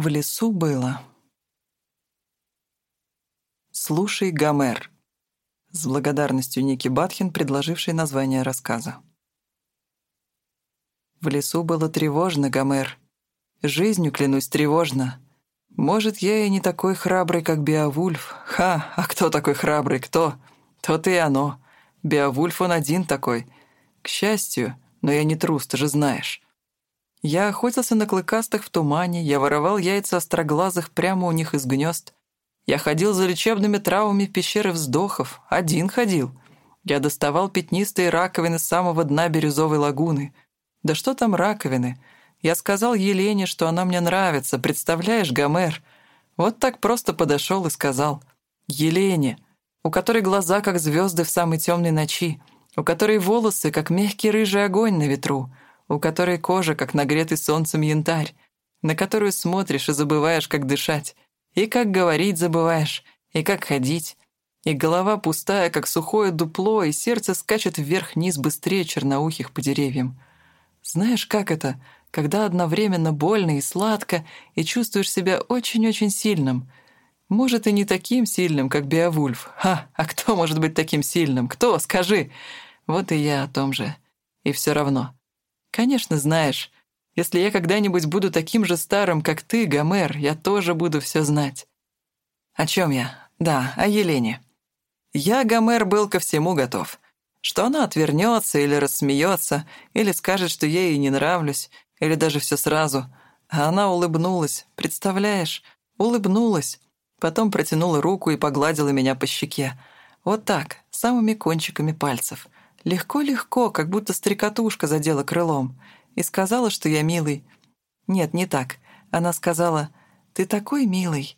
В лесу было. «Слушай, Гомер», — с благодарностью Ники Батхин, предложивший название рассказа. В лесу было тревожно, Гомер. Жизнью, клянусь, тревожно. Может, я и не такой храбрый, как Беовульф. Ха, а кто такой храбрый, кто? То и оно. Беовульф он один такой. К счастью, но я не трус, ты же знаешь. Я охотился на клыкастых в тумане, я воровал яйца остроглазых прямо у них из гнезд. Я ходил за лечебными травами в пещеры вздохов, один ходил. Я доставал пятнистые раковины с самого дна бирюзовой лагуны. Да что там раковины? Я сказал Елене, что она мне нравится, представляешь, Гомер? Вот так просто подошел и сказал. Елене, у которой глаза, как звезды в самой темной ночи, у которой волосы, как мягкий рыжий огонь на ветру, у которой кожа, как нагретый солнцем янтарь, на которую смотришь и забываешь, как дышать, и как говорить забываешь, и как ходить, и голова пустая, как сухое дупло, и сердце скачет вверх-вниз быстрее черноухих по деревьям. Знаешь, как это, когда одновременно больно и сладко, и чувствуешь себя очень-очень сильным? Может, и не таким сильным, как Беовульф. Ха, а кто может быть таким сильным? Кто? Скажи. Вот и я о том же. И все равно. Конечно, знаешь, если я когда-нибудь буду таким же старым, как ты, Гомер, я тоже буду все знать. О чем я? Да, о Елене. Я, Гомер, был ко всему готов. Что она отвернется или рассмеется, или скажет, что я ей не нравлюсь, или даже все сразу. А она улыбнулась, представляешь? Улыбнулась. Потом протянула руку и погладила меня по щеке. Вот так, самыми кончиками пальцев — Легко-легко, как будто стрекотушка задела крылом. И сказала, что я милый. Нет, не так. Она сказала, «Ты такой милый».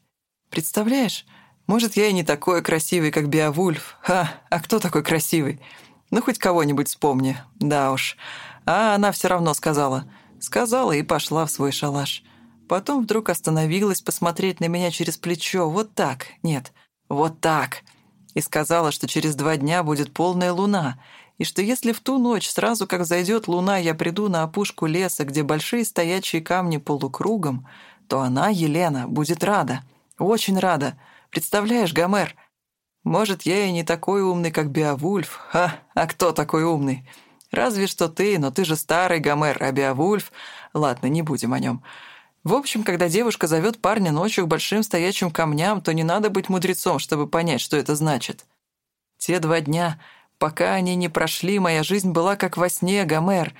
Представляешь, может, я и не такой красивый, как Беовульф. Ха, а кто такой красивый? Ну, хоть кого-нибудь вспомни. Да уж. А она все равно сказала. Сказала и пошла в свой шалаш. Потом вдруг остановилась посмотреть на меня через плечо. Вот так. Нет, вот так. И сказала, что через два дня будет полная луна, и что если в ту ночь, сразу как зайдет луна, я приду на опушку леса, где большие стоячие камни полукругом, то она, Елена, будет рада. Очень рада. Представляешь, Гомер? Может, я и не такой умный, как Беовульф. Ха, а кто такой умный? Разве что ты, но ты же старый Гомер, а Беовульф... Ладно, не будем о нем. В общем, когда девушка зовет парня ночью к большим стоячим камням, то не надо быть мудрецом, чтобы понять, что это значит. Те два дня Пока они не прошли, моя жизнь была как во сне, Гомер.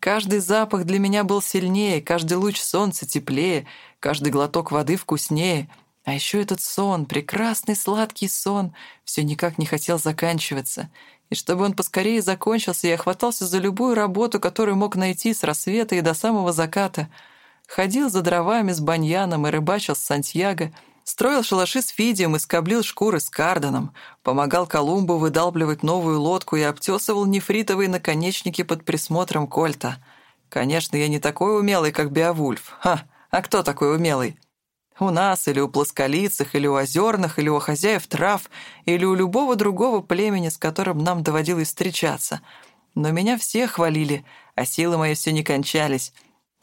Каждый запах для меня был сильнее, каждый луч солнца теплее, каждый глоток воды вкуснее. А еще этот сон, прекрасный сладкий сон, все никак не хотел заканчиваться. И чтобы он поскорее закончился, я хватался за любую работу, которую мог найти с рассвета и до самого заката. Ходил за дровами с баньяном и рыбачил с Сантьяго — Строил шалаши с Фидием и скоблил шкуры с Карданом, помогал Колумбу выдалбливать новую лодку и обтесывал нефритовые наконечники под присмотром Кольта. Конечно, я не такой умелый, как Беовульф. Ха, а кто такой умелый? У нас, или у плосколицых, или у озерных, или у хозяев трав, или у любого другого племени, с которым нам доводилось встречаться. Но меня все хвалили, а силы мои все не кончались.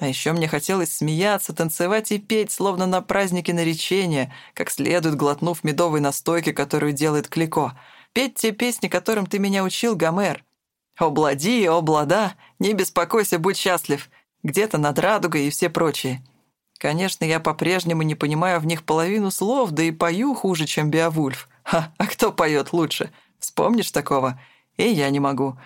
А еще мне хотелось смеяться, танцевать и петь, словно на празднике наречения, как следует глотнув медовой настойки, которую делает Клико. Петь те песни, которым ты меня учил, Гомер. «О, блади, о, блада, не беспокойся, будь счастлив», «Где-то над радугой» и все прочие. Конечно, я по-прежнему не понимаю в них половину слов, да и пою хуже, чем Беовульф. Ха, а кто поет лучше? Вспомнишь такого? И я не могу.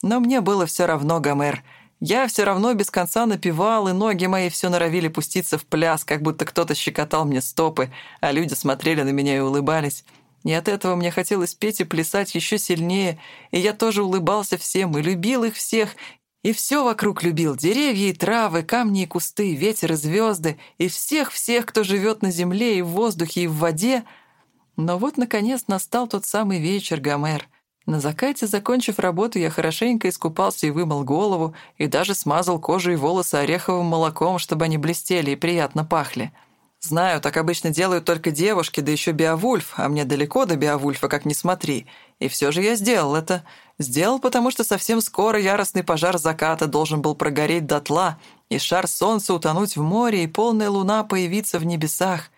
Но мне было все равно, Гомер. Я все равно без конца напевал, и ноги мои все норовили пуститься в пляс, как будто кто-то щекотал мне стопы, а люди смотрели на меня и улыбались. И от этого мне хотелось петь и плясать еще сильнее, и я тоже улыбался всем, и любил их всех, и все вокруг любил — деревья и травы, камни и кусты, ветер и звезды, и всех-всех, кто живет на земле и в воздухе, и в воде. Но вот, наконец, настал тот самый вечер, Гомер. На закате, закончив работу, я хорошенько искупался и вымыл голову, и даже смазал кожу и волосы ореховым молоком, чтобы они блестели и приятно пахли. Знаю, так обычно делают только девушки, да еще Беовульф, а мне далеко до Беовульфа, как ни смотри. И все же я сделал это. Сделал, потому что совсем скоро яростный пожар заката должен был прогореть дотла, и шар солнца утонуть в море, и полная луна появиться в небесах.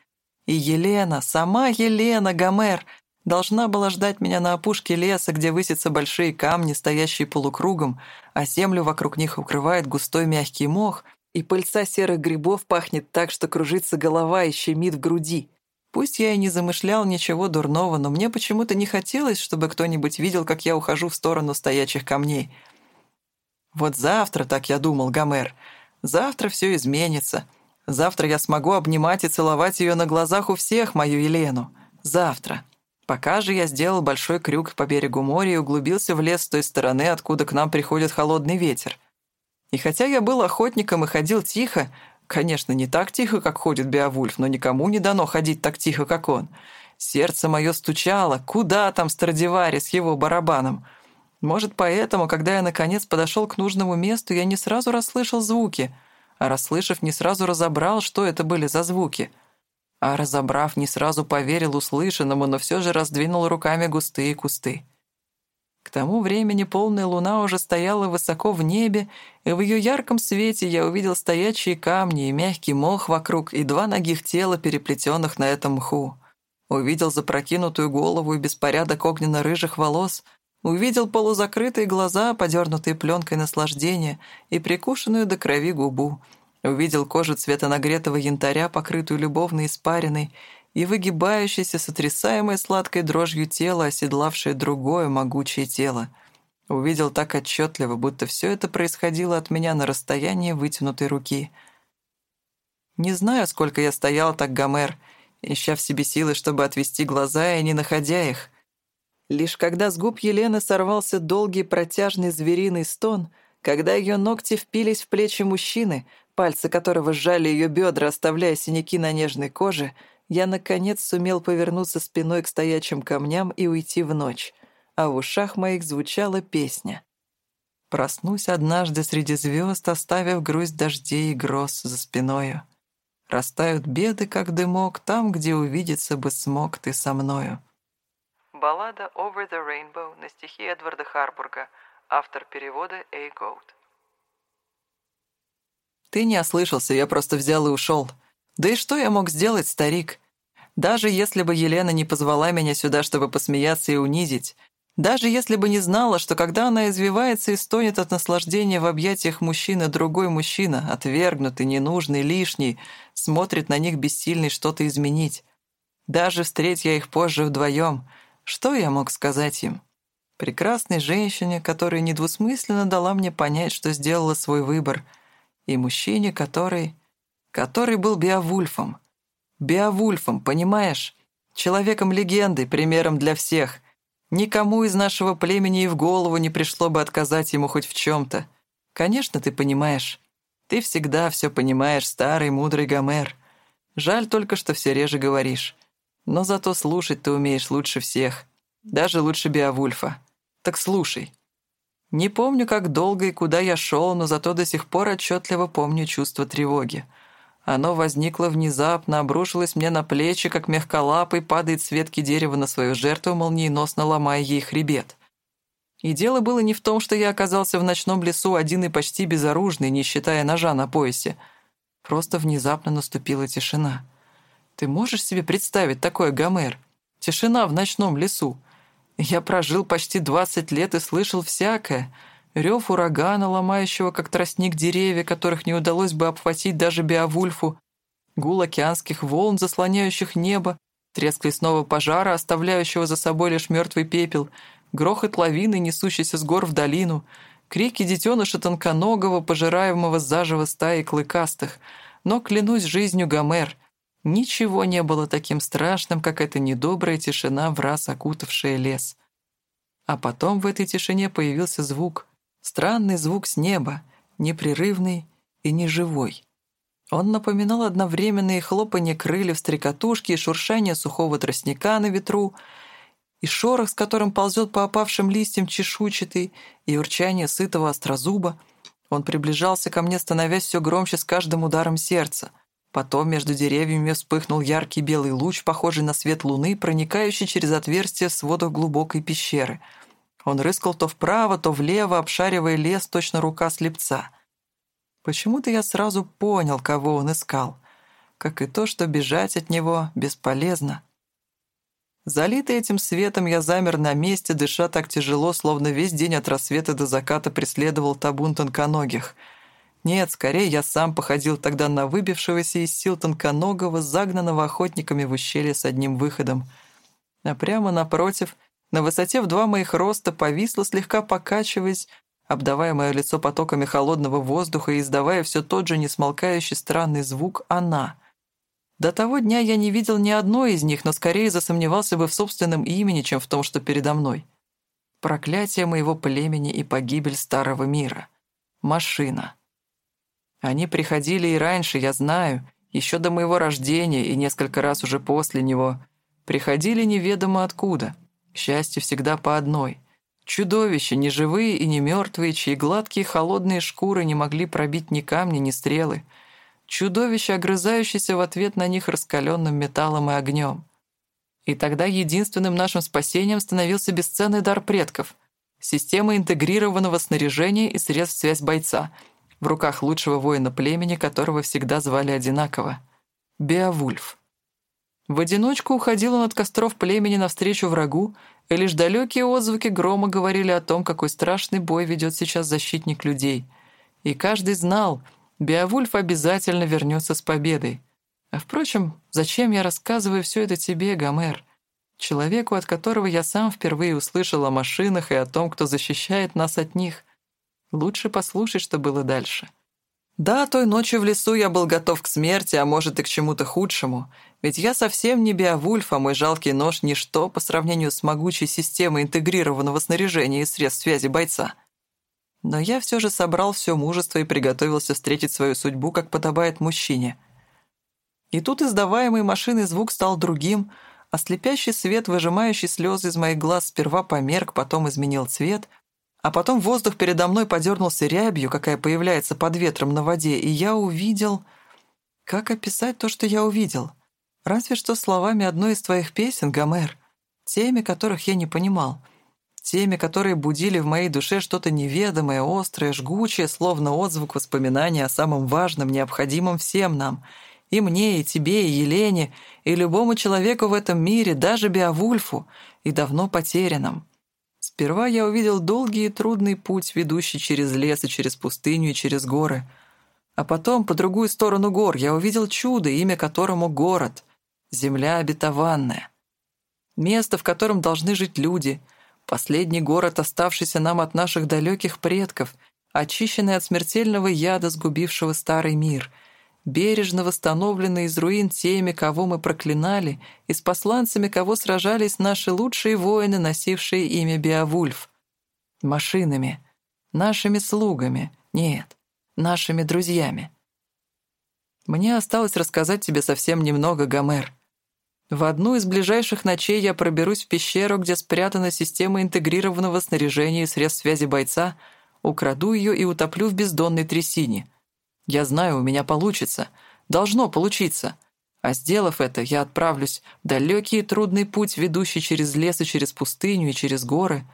И Елена, сама Елена Гомер, должна была ждать меня на опушке леса, где высятся большие камни, стоящие полукругом, а землю вокруг них укрывает густой мягкий мох — и пыльца серых грибов пахнет так, что кружится голова и щемит в груди. Пусть я и не замышлял ничего дурного, но мне почему-то не хотелось, чтобы кто-нибудь видел, как я ухожу в сторону стоячих камней. Вот завтра, так я думал, Гомер, завтра все изменится. Завтра я смогу обнимать и целовать ее на глазах у всех, мою Елену. Завтра. Пока же я сделал большой крюк по берегу моря и углубился в лес с той стороны, откуда к нам приходит холодный ветер. И хотя я был охотником и ходил тихо, конечно, не так тихо, как ходит Беовульф, но никому не дано ходить так тихо, как он. Сердце мое стучало, куда там Страдивари с его барабаном? Может, поэтому, когда я наконец подошел к нужному месту, я не сразу расслышал звуки, а расслышав, не сразу разобрал, что это были за звуки. А разобрав, не сразу поверил услышанному, но все же раздвинул руками густые кусты. К тому времени полная луна уже стояла высоко в небе, и в ее ярком свете я увидел стоячие камни и мягкий мох вокруг и два ногих тела, переплетенных на этом мху. Увидел запрокинутую голову и беспорядок огненно-рыжих волос, увидел полузакрытые глаза, подернутые пленкой наслаждения, и прикушенную до крови губу, увидел кожу цвета нагретого янтаря, покрытую любовной испариной, и выгибающееся, сотрясаемое сладкой дрожью тело, оседлавшее другое могучее тело. Увидел так отчетливо, будто все это происходило от меня на расстоянии вытянутой руки. Не знаю, сколько я стоял так, Гомер, ища в себе силы, чтобы отвести глаза и не находя их. Лишь когда с губ Елены сорвался долгий протяжный звериный стон, когда ее ногти впились в плечи мужчины, пальцы которого сжали ее бедра, оставляя синяки на нежной коже — я, наконец, сумел повернуться спиной к стоячим камням и уйти в ночь, а в ушах моих звучала песня. Проснусь однажды среди звезд, оставив грусть дождей и гроз за спиною. Растают беды, как дымок, там, где увидеться бы смог ты со мною. Баллада «Over the Rainbow» на стихи Эдварда Харбурга, автор перевода Эй Гоут. Ты не ослышался, я просто взял и ушел. Да и что я мог сделать, старик? Даже если бы Елена не позвала меня сюда, чтобы посмеяться и унизить, даже если бы не знала, что когда она извивается и стонет от наслаждения в объятиях мужчины, другой мужчина, отвергнутый, ненужный, лишний, смотрит на них бессильный что-то изменить. Даже встреть я их позже вдвоем, что я мог сказать им? Прекрасной женщине, которая недвусмысленно дала мне понять, что сделала свой выбор, и мужчине, который который был Беовульфом. Беовульфом, понимаешь? Человеком-легендой, примером для всех. Никому из нашего племени и в голову не пришло бы отказать ему хоть в чем-то. Конечно, ты понимаешь. Ты всегда все понимаешь, старый мудрый Гомер. Жаль только, что все реже говоришь. Но зато слушать ты умеешь лучше всех. Даже лучше Беовульфа. Так слушай. Не помню, как долго и куда я шел, но зато до сих пор отчетливо помню чувство тревоги. Оно возникло внезапно, обрушилось мне на плечи, как мягколапый падает с ветки дерева на свою жертву, молниеносно ломая ей хребет. И дело было не в том, что я оказался в ночном лесу один и почти безоружный, не считая ножа на поясе. Просто внезапно наступила тишина. Ты можешь себе представить такое, Гомер? Тишина в ночном лесу. Я прожил почти двадцать лет и слышал всякое — Рев урагана, ломающего как тростник деревья, которых не удалось бы обхватить даже Беовульфу, гул океанских волн, заслоняющих небо, треск лесного пожара, оставляющего за собой лишь мертвый пепел, грохот лавины, несущейся с гор в долину, крики детеныша тонконогого, пожираемого заживо стаи клыкастых. Но, клянусь жизнью Гомер, ничего не было таким страшным, как эта недобрая тишина, в раз окутавшая лес. А потом в этой тишине появился звук — Странный звук с неба, непрерывный и неживой. Он напоминал одновременные хлопанье крыльев стрекотушки и шуршание сухого тростника на ветру, и шорох, с которым ползет по опавшим листьям чешуйчатый, и урчание сытого острозуба. Он приближался ко мне, становясь все громче с каждым ударом сердца. Потом между деревьями вспыхнул яркий белый луч, похожий на свет луны, проникающий через отверстие в сводах глубокой пещеры. Он рыскал то вправо, то влево, обшаривая лес, точно рука слепца. Почему-то я сразу понял, кого он искал. Как и то, что бежать от него бесполезно. Залитый этим светом, я замер на месте, дыша так тяжело, словно весь день от рассвета до заката преследовал табун тонконогих — нет, скорее я сам походил тогда на выбившегося из сил тонконогого, загнанного охотниками в ущелье с одним выходом. А прямо напротив, на высоте в два моих роста, повисло, слегка покачиваясь, обдавая мое лицо потоками холодного воздуха и издавая все тот же несмолкающий странный звук «она». До того дня я не видел ни одной из них, но скорее засомневался бы в собственном имени, чем в том, что передо мной. Проклятие моего племени и погибель старого мира. Машина. Они приходили и раньше, я знаю, еще до моего рождения и несколько раз уже после него. Приходили неведомо откуда. К счастью, всегда по одной. Чудовища, ни живые и не мертвые, чьи гладкие холодные шкуры не могли пробить ни камни, ни стрелы. Чудовища, огрызающиеся в ответ на них раскаленным металлом и огнем. И тогда единственным нашим спасением становился бесценный дар предков — система интегрированного снаряжения и средств связь бойца — в руках лучшего воина племени, которого всегда звали одинаково — Беовульф. В одиночку уходил он от костров племени навстречу врагу, и лишь далекие отзвуки грома говорили о том, какой страшный бой ведет сейчас защитник людей. И каждый знал, Беовульф обязательно вернется с победой. А впрочем, зачем я рассказываю все это тебе, Гомер? Человеку, от которого я сам впервые услышал о машинах и о том, кто защищает нас от них — Лучше послушай, что было дальше. Да, той ночью в лесу я был готов к смерти, а может и к чему-то худшему. Ведь я совсем не Беовульф, а мой жалкий нож — ничто по сравнению с могучей системой интегрированного снаряжения и средств связи бойца. Но я все же собрал все мужество и приготовился встретить свою судьбу, как подобает мужчине. И тут издаваемый машиной звук стал другим, а слепящий свет, выжимающий слезы из моих глаз, сперва померк, потом изменил цвет — а потом воздух передо мной подернулся рябью, какая появляется под ветром на воде, и я увидел... Как описать то, что я увидел? Разве что словами одной из твоих песен, Гомер. Теми, которых я не понимал. Теми, которые будили в моей душе что-то неведомое, острое, жгучее, словно отзвук воспоминания о самом важном, необходимом всем нам. И мне, и тебе, и Елене, и любому человеку в этом мире, даже Беовульфу, и давно потерянном. Сперва я увидел долгий и трудный путь, ведущий через лес и через пустыню и через горы. А потом, по другую сторону гор, я увидел чудо, имя которому город, земля обетованная. Место, в котором должны жить люди, последний город, оставшийся нам от наших далеких предков, очищенный от смертельного яда, сгубившего старый мир — бережно восстановленный из руин теми, кого мы проклинали, и с посланцами, кого сражались наши лучшие воины, носившие имя Беовульф. Машинами, нашими слугами, нет, нашими друзьями. Мне осталось рассказать тебе совсем немного, Гомер. В одну из ближайших ночей я проберусь в пещеру, где спрятана система интегрированного снаряжения и средств связи бойца, украду ее и утоплю в бездонной трясине — я знаю, у меня получится. Должно получиться. А сделав это, я отправлюсь в далекий и трудный путь, ведущий через лес и через пустыню и через горы.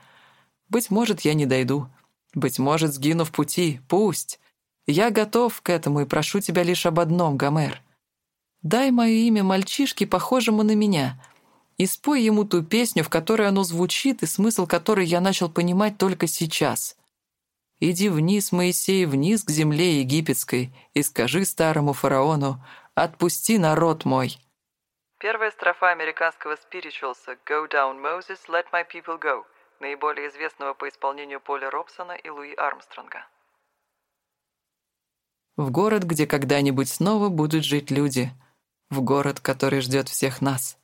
Быть может, я не дойду. Быть может, сгину в пути. Пусть. Я готов к этому и прошу тебя лишь об одном, Гомер. Дай мое имя мальчишке, похожему на меня, и спой ему ту песню, в которой оно звучит, и смысл которой я начал понимать только сейчас. Иди вниз, Моисей, вниз к земле египетской, и скажи старому фараону, отпусти народ мой». Первая строфа американского спиричуалса «Go down, Moses, let my people go», наиболее известного по исполнению Поля Робсона и Луи Армстронга. В город, где когда-нибудь снова будут жить люди. В город, который ждет всех нас.